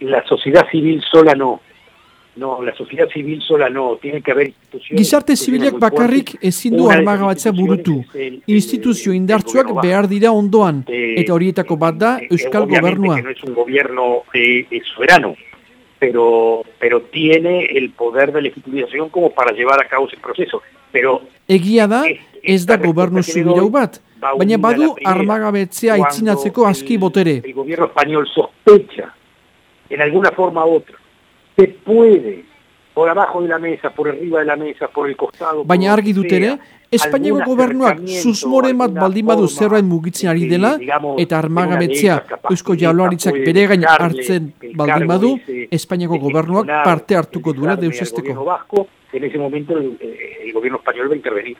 la sociedad civil sola no. No, la sociedad civil sola no, tiene que haber instituciones... Gizarte zibilak bakarrik ezin du armagabatzea burutu. Instituzio indartsuak behar dira ondoan, eta horietako bat da Euskal Gobernua. no es un gobierno eh, soberano, pero, pero tiene el poder de legitimización como para llevar a cabo ese proceso. Pero Egia da, ez da gobernu zubirau bat, baina badu armagabetzea itzinatzeko aski botere. El gobierno español sospecha, en alguna forma u otra, se puede, por abajo de la mesa, por arriba de la mesa, por el costado... Baina argi dut ere, Espainiako gobernuak susmoren bat baldin badu zerbait mugitzen ari dela, eta armagabetzea eusko jaularitzak bere gain hartzen baldin badu, Espainiako gobernuak parte hartuko duela deusesteko. En ese momento el, el gobierno español va a intervenir.